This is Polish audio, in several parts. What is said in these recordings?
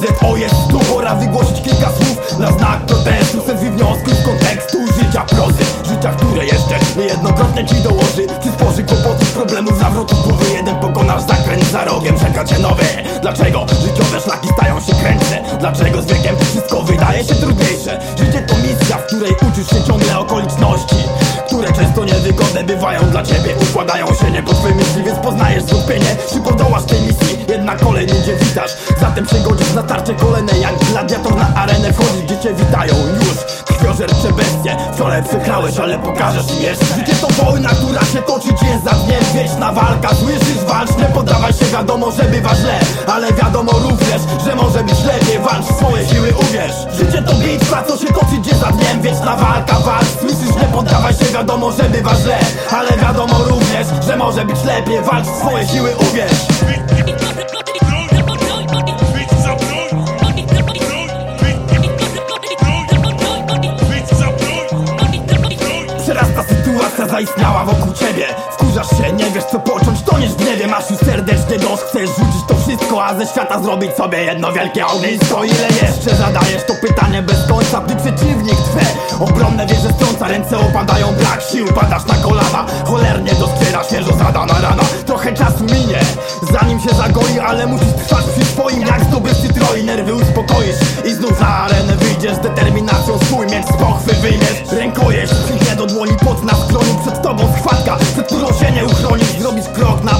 ZO jest tu pora wygłosić kilka słów. Na znak protestu, sens i wniosków z kontekstu życia prozy Życia, które jeszcze niejednokrotnie ci dołoży. Przysporzy kłopotów, problemów, zawrotów głowy. Jeden pokonasz zakręt za rogiem, czeka cię nowy Dlaczego życiowe szlaki stają się krętsze? Dlaczego z wiekiem wszystko wydaje się trudniejsze? Życie to misja, w której uczysz się ciągle okoliczności często niewygodne bywają dla ciebie. Układają się nie po twojej myśli, więc poznajesz zwątpienie Czy podołasz tej misji, jednak kolej ludzie witasz. Zatem przegodzisz na tarczę kolejne Jak gladiator na arenę wchodzisz, gdzie cię witają już. Krwiożercze bestie, wczoraj przegrałeś, ale pokażesz im jeszcze. Życie to wojna, która się toczy dzień za dniem. Wieczna walka, słyszysz, walcz, nie poddawaj się Wiadomo, że bywa źle, ale wiadomo również Że może być lepiej, walcz swoje siły, uwierz. Życie to bitwa, co się toczy dzień za dniem. Wieczna walka, Wiadomo, że bywa źle, ale wiadomo również Że może być lepiej, walcz swoje siły, uwierz broń! Przerasta sytuacja zaistniała wokół ciebie Wkurzasz się, nie wiesz co począć, serdecznie dość, chcesz rzucić to wszystko A ze świata zrobić sobie jedno wielkie ognisko. Ile jeszcze zadajesz to pytanie bez końca. Gdy przeciwnik twe. Obronne wieże strąca Ręce opadają, brak sił, padasz na kolana. Cholernie doskwiera świeżo zadana rana. Trochę czasu minie, zanim się zagoi Ale musisz trwać przy swoim. Jak zdobywcy troi Nerwy uspokoisz. I znów na arenę wyjdziesz Z determinacją swój miecz z pochwy wyjmiesz. Rękojeść przyjdzie do dłoni pod na skroniu Przed tobą schwatka, przed którą się nie uchronisz. Zrobisz krok na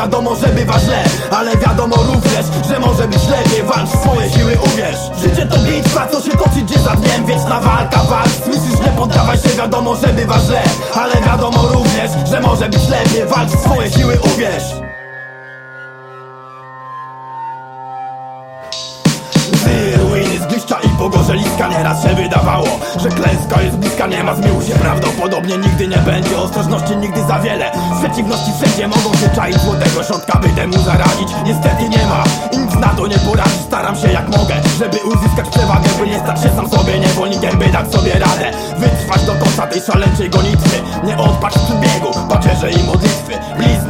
Wiadomo, że bywa źle, ale wiadomo również Że może być lepiej, walcz swoje siły, uwierz. Życie to bitwa, co się toczy dzień za dniem. Wieczna walka, walcz, słyszysz, nie poddawaj się. Wiadomo, że bywa źle, ale wiadomo również Że może być lepiej, walcz swoje siły, uwierz zgliszcza i pogorzeliska Nieraz się wydawało, że klęska jest bliska Nie ma zmiłu się. Prawdopodobnie nigdy nie będzie Ostrożności nigdy za wiele. Przeciwności wszędzie mogą się czaić Złotego środka by temu zaradzić. Niestety nie ma i nic na to nie poradzi Staram się jak mogę, żeby uzyskać przewagę By nie stać się sam sobie niewolnikiem By dać sobie radę Wytrwać do końca tej szaleńczej gonitwy. Nie odpaść w przebiegu Pacierze i modlitwy. Blizny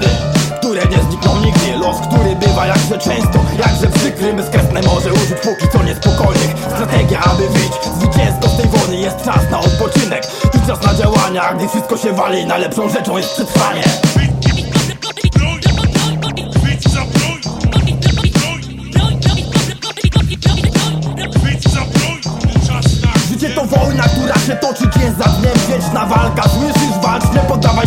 jakże często, jakże przykry Bezkresne może użyć póki co niespokojnych. Strategia, aby wyjść zwycięsko z tej wojny Jest czas na odpoczynek. I czas na działania Gdy wszystko się wali, najlepszą rzeczą jest przetrwanie. Życie to wojna, która się toczy dzień za dniem Wieczna walka, poddawaj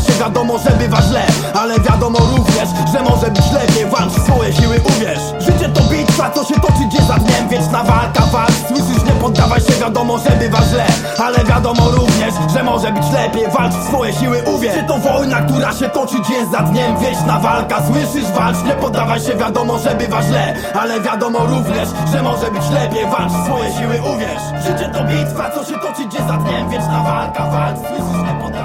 się Wiadomo, że bywa źle, ale wiadomo również Że może być lepiej, walcz swoje siły, uwierz. Życie to bitwa, co się toczy dzień za dniem. Wieczna walka, walcz, słyszysz, nie poddawaj się. Wiadomo, że bywa źle, ale wiadomo również Że może być lepiej, walcz swoje siły, uwierz. Życie to wojna, która się toczy dzień za dniem? Wieczna walka, słyszysz, walcz, nie poddawaj się Wiadomo, że bywa źle, ale wiadomo również Że może być lepiej, walcz swoje siły, uwierz. Życie to bitwa, co się toczy dzień za dniem? Wieczna walka, walcz, słyszysz, nie poddawaj